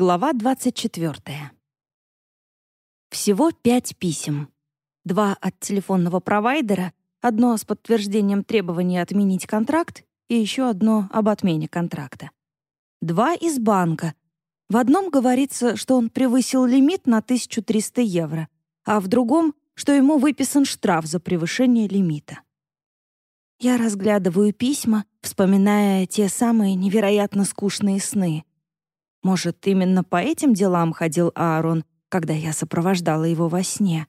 Глава 24. Всего пять писем. Два от телефонного провайдера, одно с подтверждением требования отменить контракт и еще одно об отмене контракта. Два из банка. В одном говорится, что он превысил лимит на 1300 евро, а в другом, что ему выписан штраф за превышение лимита. Я разглядываю письма, вспоминая те самые невероятно скучные сны. Может, именно по этим делам ходил Аарон, когда я сопровождала его во сне.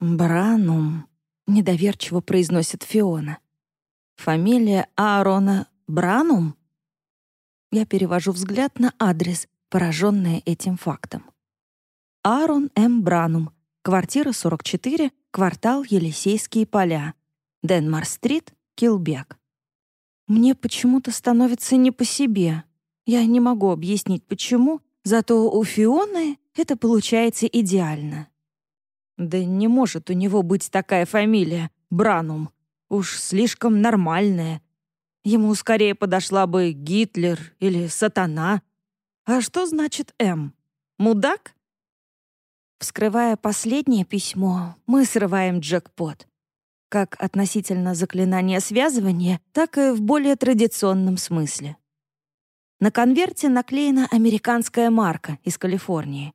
«Бранум», — недоверчиво произносит Фиона. «Фамилия Аарона Бранум?» Я перевожу взгляд на адрес, пораженная этим фактом. Аарон М. Бранум, квартира 44, квартал Елисейские поля, Денмар-стрит, Килбек. Мне почему-то становится не по себе. Я не могу объяснить, почему, зато у Фионы это получается идеально. Да не может у него быть такая фамилия — Бранум. Уж слишком нормальная. Ему скорее подошла бы Гитлер или Сатана. А что значит «М»? Мудак? Вскрывая последнее письмо, мы срываем джекпот. Как относительно заклинания связывания, так и в более традиционном смысле. На конверте наклеена американская марка из Калифорнии.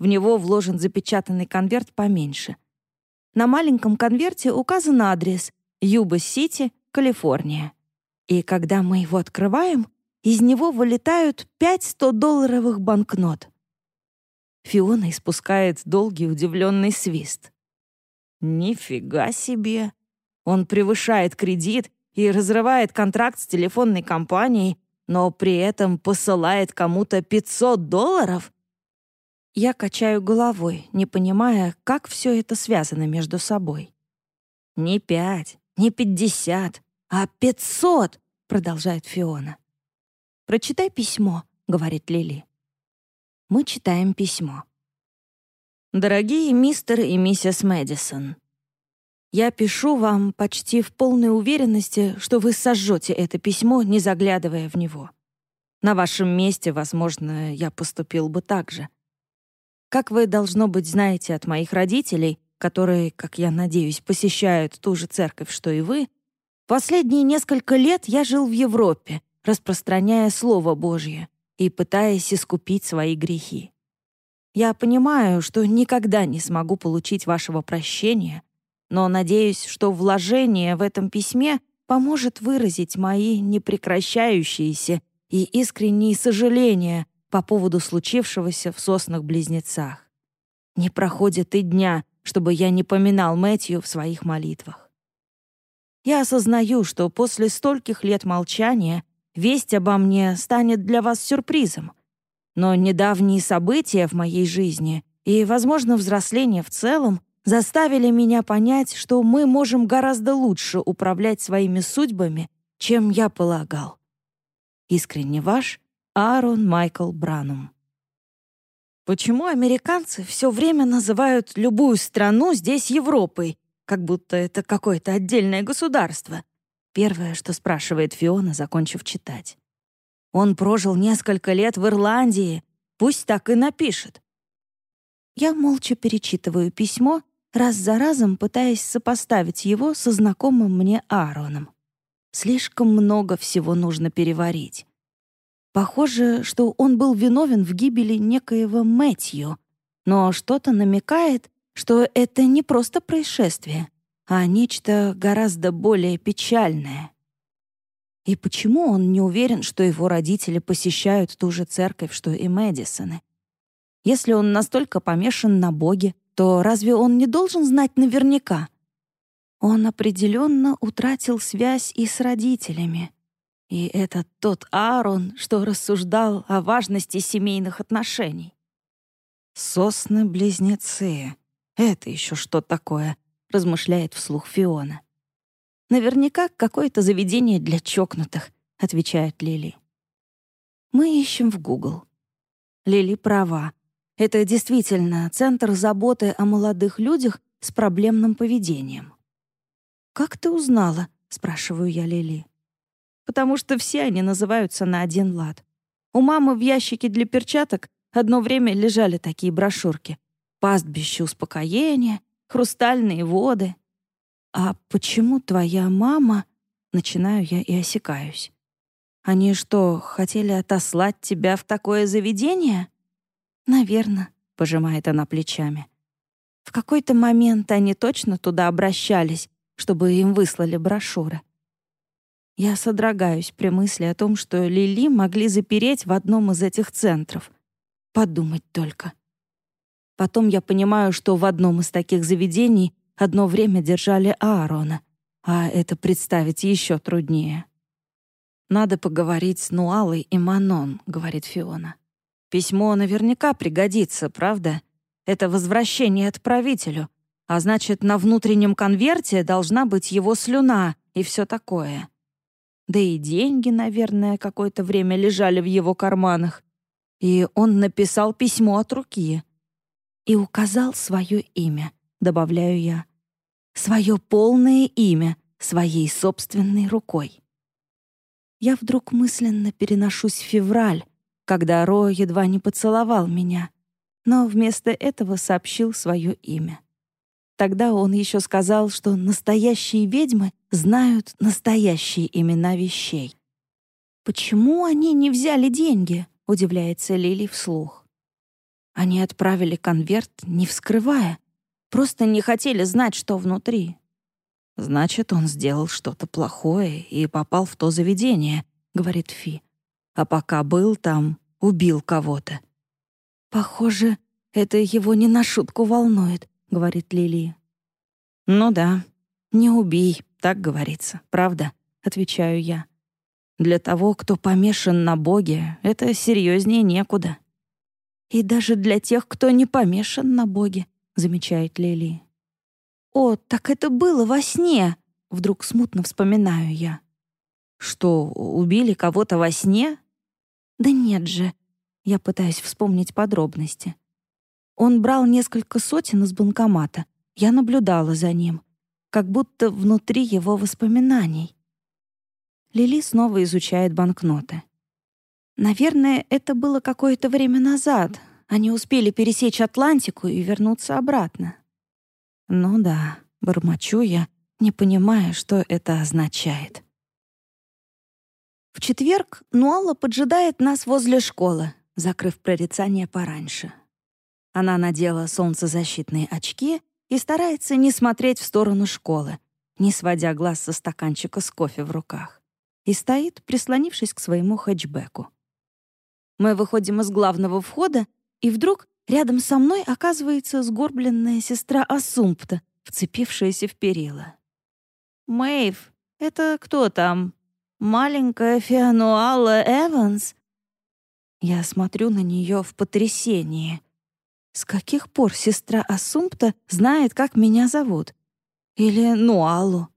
В него вложен запечатанный конверт поменьше. На маленьком конверте указан адрес Юба-Сити, Калифорния. И когда мы его открываем, из него вылетают пять 100-долларовых банкнот. Фиона испускает долгий удивленный свист. «Нифига себе! Он превышает кредит и разрывает контракт с телефонной компанией, но при этом посылает кому-то 500 долларов? Я качаю головой, не понимая, как все это связано между собой. «Не пять, не пятьдесят, а пятьсот!» — продолжает Фиона. «Прочитай письмо», — говорит Лили. Мы читаем письмо. «Дорогие мистер и миссис Мэдисон, я пишу вам почти в полной уверенности, что вы сожжете это письмо, не заглядывая в него. На вашем месте, возможно, я поступил бы так же. Как вы, должно быть, знаете от моих родителей, которые, как я надеюсь, посещают ту же церковь, что и вы, последние несколько лет я жил в Европе, распространяя Слово Божье и пытаясь искупить свои грехи. Я понимаю, что никогда не смогу получить вашего прощения, но надеюсь, что вложение в этом письме поможет выразить мои непрекращающиеся и искренние сожаления по поводу случившегося в соснах-близнецах. Не проходит и дня, чтобы я не поминал Мэтью в своих молитвах. Я осознаю, что после стольких лет молчания весть обо мне станет для вас сюрпризом. Но недавние события в моей жизни и, возможно, взросление в целом заставили меня понять, что мы можем гораздо лучше управлять своими судьбами, чем я полагал. Искренне ваш Аарон Майкл Бранум. Почему американцы все время называют любую страну здесь Европой, как будто это какое-то отдельное государство? Первое, что спрашивает Фиона, закончив читать. Он прожил несколько лет в Ирландии, пусть так и напишет. Я молча перечитываю письмо раз за разом пытаясь сопоставить его со знакомым мне Аароном. Слишком много всего нужно переварить. Похоже, что он был виновен в гибели некоего Мэтью, но что-то намекает, что это не просто происшествие, а нечто гораздо более печальное. И почему он не уверен, что его родители посещают ту же церковь, что и Мэдисоны? Если он настолько помешан на Боге, то разве он не должен знать наверняка? Он определенно утратил связь и с родителями. И это тот Аарон, что рассуждал о важности семейных отношений. «Сосны-близнецы. Это еще что такое?» — размышляет вслух Фиона. «Наверняка какое-то заведение для чокнутых», — отвечает Лили. Мы ищем в Google. Лили права. Это действительно центр заботы о молодых людях с проблемным поведением. «Как ты узнала?» — спрашиваю я Лили. «Потому что все они называются на один лад. У мамы в ящике для перчаток одно время лежали такие брошюрки. «Пастбище успокоения», «Хрустальные воды». «А почему твоя мама...» Начинаю я и осекаюсь. «Они что, хотели отослать тебя в такое заведение?» «Наверно», — пожимает она плечами. В какой-то момент они точно туда обращались, чтобы им выслали брошюры. Я содрогаюсь при мысли о том, что Лили могли запереть в одном из этих центров. Подумать только. Потом я понимаю, что в одном из таких заведений одно время держали Аарона, а это представить еще труднее. «Надо поговорить с Нуалой и Манон», — говорит Фиона. «Письмо наверняка пригодится, правда? Это возвращение отправителю, а значит, на внутреннем конверте должна быть его слюна и все такое. Да и деньги, наверное, какое-то время лежали в его карманах. И он написал письмо от руки. И указал свое имя, добавляю я. Свое полное имя своей собственной рукой. Я вдруг мысленно переношусь в февраль, когда Ро едва не поцеловал меня, но вместо этого сообщил свое имя. Тогда он еще сказал, что настоящие ведьмы знают настоящие имена вещей. «Почему они не взяли деньги?» — удивляется Лили вслух. Они отправили конверт, не вскрывая, просто не хотели знать, что внутри. «Значит, он сделал что-то плохое и попал в то заведение», — говорит Фи. «А пока был там, убил кого-то». «Похоже, это его не на шутку волнует», — говорит Лили. «Ну да, не убей, так говорится, правда?» — отвечаю я. «Для того, кто помешан на Боге, это серьезнее некуда». «И даже для тех, кто не помешан на Боге», — замечает Лили. «О, так это было во сне!» — вдруг смутно вспоминаю я. «Что, убили кого-то во сне?» «Да нет же!» — я пытаюсь вспомнить подробности. Он брал несколько сотен из банкомата. Я наблюдала за ним, как будто внутри его воспоминаний. Лили снова изучает банкноты. Наверное, это было какое-то время назад. Они успели пересечь Атлантику и вернуться обратно. Ну да, бормочу я, не понимая, что это означает. В четверг Нуалла поджидает нас возле школы, закрыв прорицание пораньше. Она надела солнцезащитные очки и старается не смотреть в сторону школы, не сводя глаз со стаканчика с кофе в руках, и стоит, прислонившись к своему хэтчбеку. Мы выходим из главного входа, и вдруг рядом со мной оказывается сгорбленная сестра Асумпта, вцепившаяся в перила. «Мэйв, это кто там? Маленькая Фиануала Эванс?» Я смотрю на нее в потрясении — с каких пор сестра Асумпта знает, как меня зовут? Или Нуалу?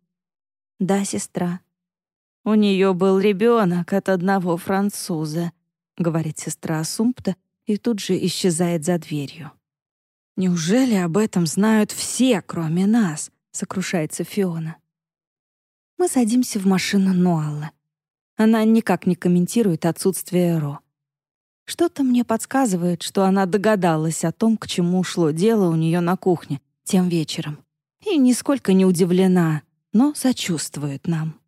Да, сестра. У нее был ребенок от одного француза, говорит сестра Асумпта и тут же исчезает за дверью. Неужели об этом знают все, кроме нас? сокрушается Фиона. Мы садимся в машину Нуаллы. Она никак не комментирует отсутствие Ро. Что-то мне подсказывает, что она догадалась о том, к чему шло дело у нее на кухне тем вечером. И нисколько не удивлена, но сочувствует нам.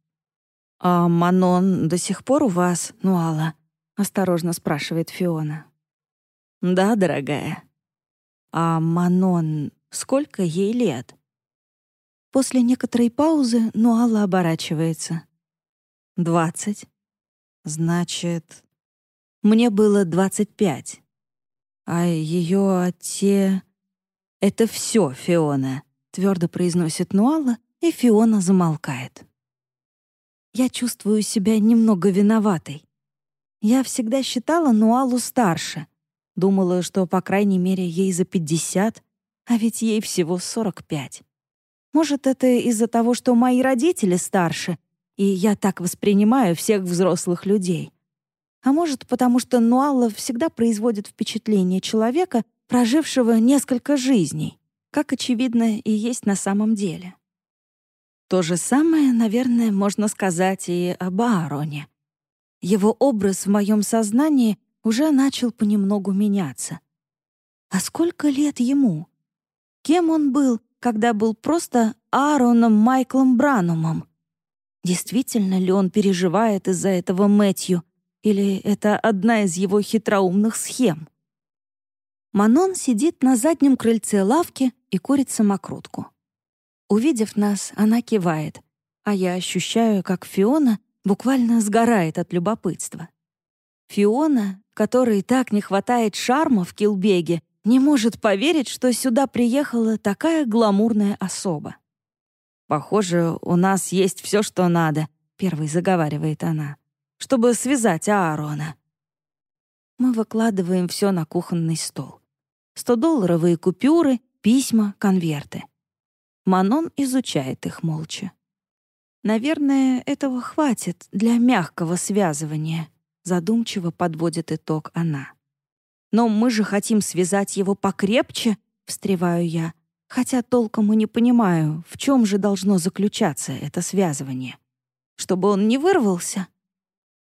«А Манон до сих пор у вас, Нуала?» — осторожно спрашивает Фиона. «Да, дорогая». «А Манон, сколько ей лет?» После некоторой паузы Нуала оборачивается. «Двадцать. Значит, мне было 25. А ее отце... «Это все, Фиона», — твердо произносит Нуала, и Фиона замолкает. Я чувствую себя немного виноватой. Я всегда считала Нуалу старше. Думала, что, по крайней мере, ей за 50, а ведь ей всего 45. Может, это из-за того, что мои родители старше, и я так воспринимаю всех взрослых людей. А может, потому что Нуалла всегда производит впечатление человека, прожившего несколько жизней, как, очевидно, и есть на самом деле. То же самое, наверное, можно сказать и об Аароне. его образ в моем сознании уже начал понемногу меняться. А сколько лет ему? Кем он был, когда был просто Аароном Майклом Бранумом? Действительно ли он переживает из-за этого Мэтью, или это одна из его хитроумных схем? Манон сидит на заднем крыльце лавки и курит самокрутку. Увидев нас, она кивает, а я ощущаю, как Фиона буквально сгорает от любопытства. Фиона, которой так не хватает шарма в Килбеге, не может поверить, что сюда приехала такая гламурная особа. «Похоже, у нас есть все, что надо», — первой заговаривает она, «чтобы связать Аарона». Мы выкладываем все на кухонный стол. Сто-долларовые купюры, письма, конверты. Манон изучает их молча. Наверное, этого хватит для мягкого связывания, задумчиво подводит итог она. Но мы же хотим связать его покрепче, встреваю я, хотя толком и не понимаю, в чем же должно заключаться это связывание. Чтобы он не вырвался?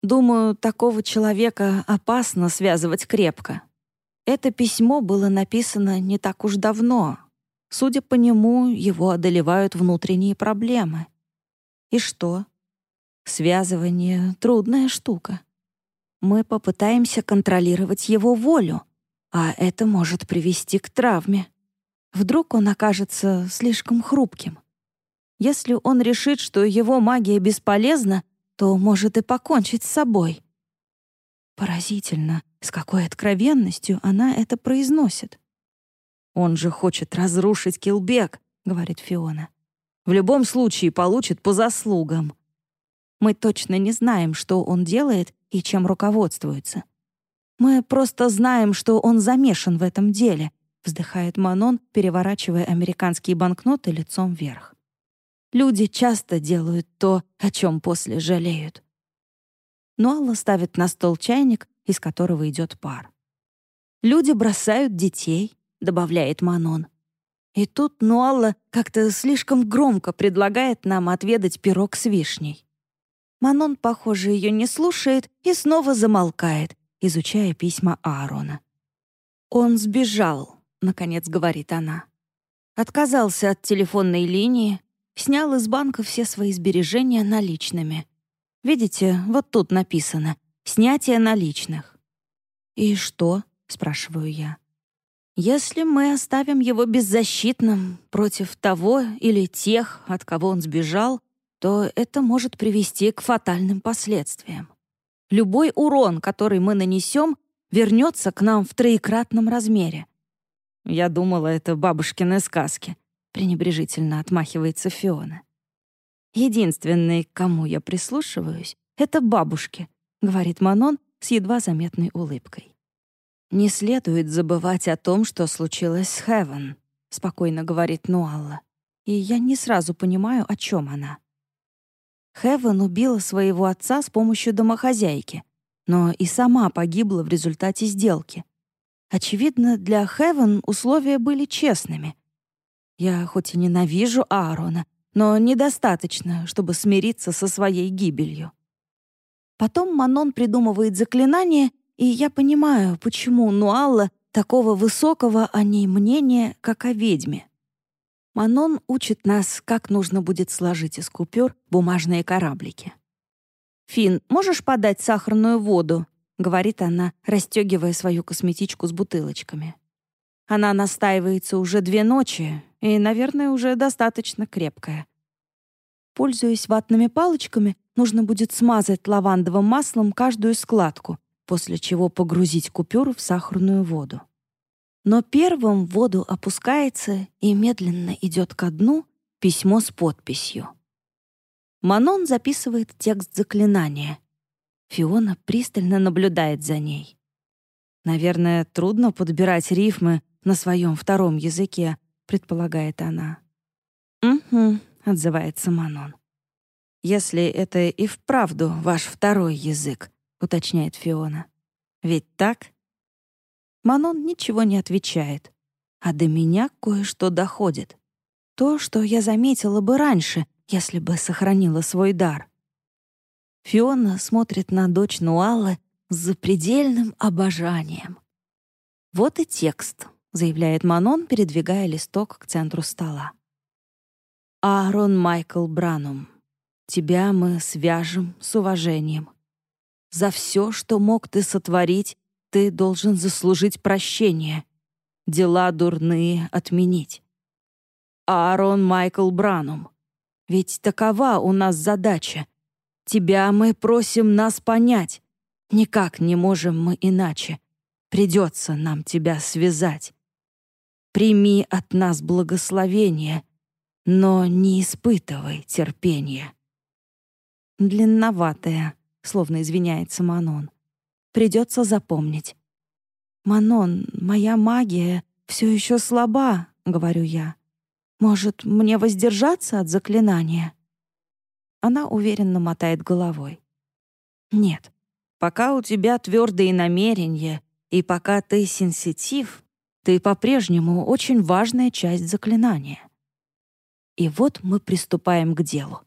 Думаю, такого человека опасно связывать крепко. Это письмо было написано не так уж давно. Судя по нему, его одолевают внутренние проблемы. И что? Связывание — трудная штука. Мы попытаемся контролировать его волю, а это может привести к травме. Вдруг он окажется слишком хрупким. Если он решит, что его магия бесполезна, то может и покончить с собой. Поразительно, с какой откровенностью она это произносит. «Он же хочет разрушить Килбек», — говорит Фиона. «В любом случае получит по заслугам». Мы точно не знаем, что он делает и чем руководствуется. Мы просто знаем, что он замешан в этом деле, вздыхает Манон, переворачивая американские банкноты лицом вверх. Люди часто делают то, о чем после жалеют. Нуалла ставит на стол чайник, из которого идет пар. «Люди бросают детей», — добавляет Манон. И тут Нуалла как-то слишком громко предлагает нам отведать пирог с вишней. Манон, похоже, ее не слушает и снова замолкает, изучая письма Аарона. «Он сбежал», — наконец говорит она. Отказался от телефонной линии, снял из банка все свои сбережения наличными. Видите, вот тут написано «Снятие наличных». «И что?» — спрашиваю я. «Если мы оставим его беззащитным против того или тех, от кого он сбежал, то это может привести к фатальным последствиям. Любой урон, который мы нанесем, вернется к нам в троекратном размере. Я думала, это бабушкины сказки, пренебрежительно отмахивается Фиона. Единственный, к кому я прислушиваюсь, это бабушки, говорит Манон с едва заметной улыбкой. Не следует забывать о том, что случилось с Хевен, спокойно говорит Нуалла. И я не сразу понимаю, о чем она. Хевен убила своего отца с помощью домохозяйки, но и сама погибла в результате сделки. Очевидно, для Хевен условия были честными. Я хоть и ненавижу Аарона, но недостаточно, чтобы смириться со своей гибелью. Потом Манон придумывает заклинание, и я понимаю, почему Нуалла такого высокого о ней мнения, как о ведьме. Манон учит нас, как нужно будет сложить из купюр бумажные кораблики. «Фин, можешь подать сахарную воду?» — говорит она, расстегивая свою косметичку с бутылочками. Она настаивается уже две ночи и, наверное, уже достаточно крепкая. Пользуясь ватными палочками, нужно будет смазать лавандовым маслом каждую складку, после чего погрузить купюру в сахарную воду. Но первым в воду опускается и медленно идет ко дну письмо с подписью. Манон записывает текст заклинания. Фиона пристально наблюдает за ней. Наверное, трудно подбирать рифмы на своем втором языке, предполагает она. «Угу», — отзывается Манон. «Если это и вправду ваш второй язык», — уточняет Фиона. «Ведь так?» Манон ничего не отвечает. А до меня кое-что доходит. То, что я заметила бы раньше, если бы сохранила свой дар. Фиона смотрит на дочь Нуаллы с запредельным обожанием. «Вот и текст», — заявляет Манон, передвигая листок к центру стола. «Аарон Майкл Бранум, тебя мы свяжем с уважением. За все, что мог ты сотворить, ты должен заслужить прощение, дела дурные отменить. Аарон Майкл Бранум, ведь такова у нас задача. Тебя мы просим нас понять. Никак не можем мы иначе. Придется нам тебя связать. Прими от нас благословение, но не испытывай терпения. Длинноватая, словно извиняется Манон. Придется запомнить. «Манон, моя магия все еще слаба», — говорю я. «Может, мне воздержаться от заклинания?» Она уверенно мотает головой. «Нет, пока у тебя твердые намерения, и пока ты сенситив, ты по-прежнему очень важная часть заклинания». И вот мы приступаем к делу.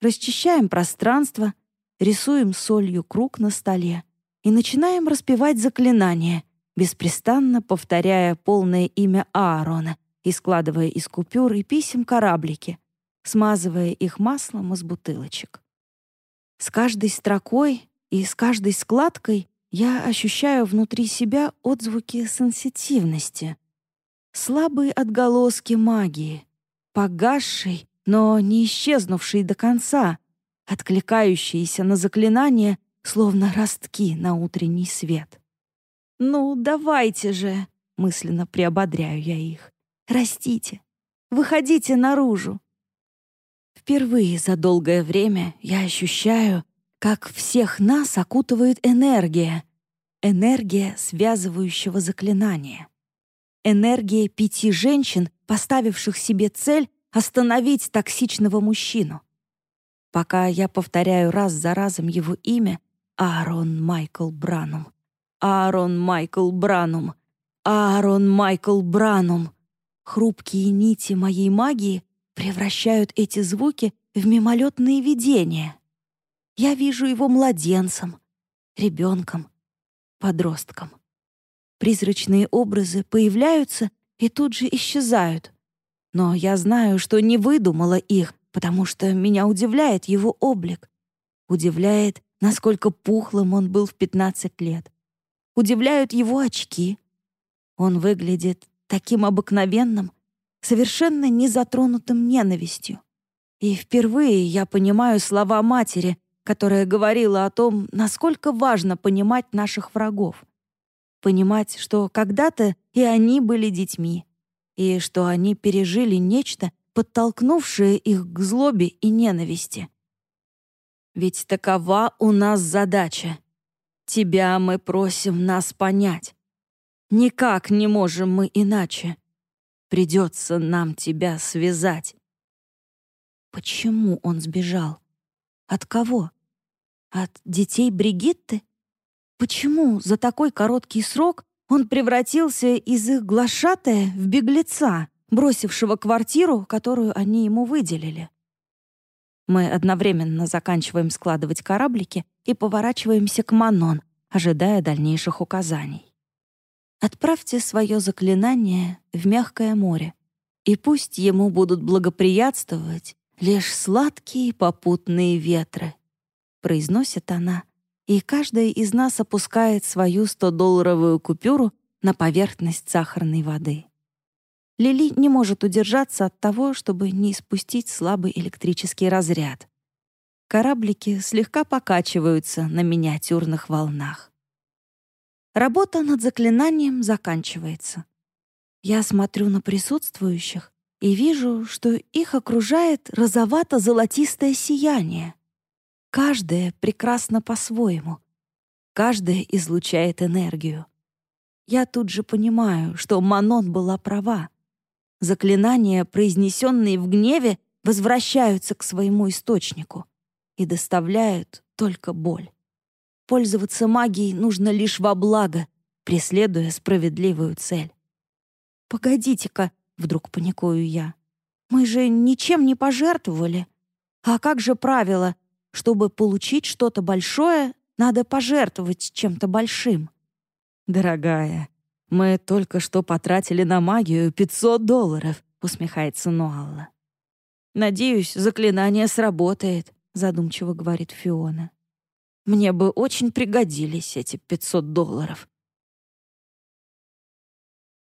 Расчищаем пространство, рисуем солью круг на столе и начинаем распевать заклинание, беспрестанно повторяя полное имя Аарона и складывая из купюр и писем кораблики, смазывая их маслом из бутылочек. С каждой строкой и с каждой складкой я ощущаю внутри себя отзвуки сенситивности, слабые отголоски магии, погасшей, но не исчезнувшей до конца, откликающиеся на заклинание, словно ростки на утренний свет. «Ну, давайте же!» — мысленно приободряю я их. «Растите! Выходите наружу!» Впервые за долгое время я ощущаю, как всех нас окутывает энергия, энергия связывающего заклинания. Энергия пяти женщин, поставивших себе цель остановить токсичного мужчину. Пока я повторяю раз за разом его имя, Аарон Майкл Бранум, Аарон Майкл Бранум, Аарон Майкл Бранум. Хрупкие нити моей магии превращают эти звуки в мимолетные видения. Я вижу его младенцем, ребенком, подростком. Призрачные образы появляются и тут же исчезают. Но я знаю, что не выдумала их, потому что меня удивляет его облик. Удивляет, насколько пухлым он был в 15 лет. Удивляют его очки. Он выглядит таким обыкновенным, совершенно не затронутым ненавистью. И впервые я понимаю слова матери, которая говорила о том, насколько важно понимать наших врагов. Понимать, что когда-то и они были детьми, и что они пережили нечто, подтолкнувшее их к злобе и ненависти. Ведь такова у нас задача. Тебя мы просим нас понять. Никак не можем мы иначе. Придется нам тебя связать. Почему он сбежал? От кого? От детей Бригитты? Почему за такой короткий срок он превратился из их глашатая в беглеца, бросившего квартиру, которую они ему выделили? Мы одновременно заканчиваем складывать кораблики и поворачиваемся к Манон, ожидая дальнейших указаний. Отправьте свое заклинание в мягкое море, и пусть ему будут благоприятствовать лишь сладкие попутные ветры, произносит она, и каждая из нас опускает свою 100-долларовую купюру на поверхность сахарной воды. Лили не может удержаться от того, чтобы не испустить слабый электрический разряд. Кораблики слегка покачиваются на миниатюрных волнах. Работа над заклинанием заканчивается. Я смотрю на присутствующих и вижу, что их окружает розовато-золотистое сияние. Каждое прекрасно по-своему. Каждое излучает энергию. Я тут же понимаю, что Манон была права. Заклинания, произнесенные в гневе, возвращаются к своему источнику и доставляют только боль. Пользоваться магией нужно лишь во благо, преследуя справедливую цель. «Погодите-ка», — вдруг паникую я, «мы же ничем не пожертвовали. А как же правило чтобы получить что-то большое, надо пожертвовать чем-то большим. Дорогая, мы только что потратили на магию 500 долларов, усмехается Нуалла. Надеюсь, заклинание сработает, задумчиво говорит Фиона. Мне бы очень пригодились эти 500 долларов.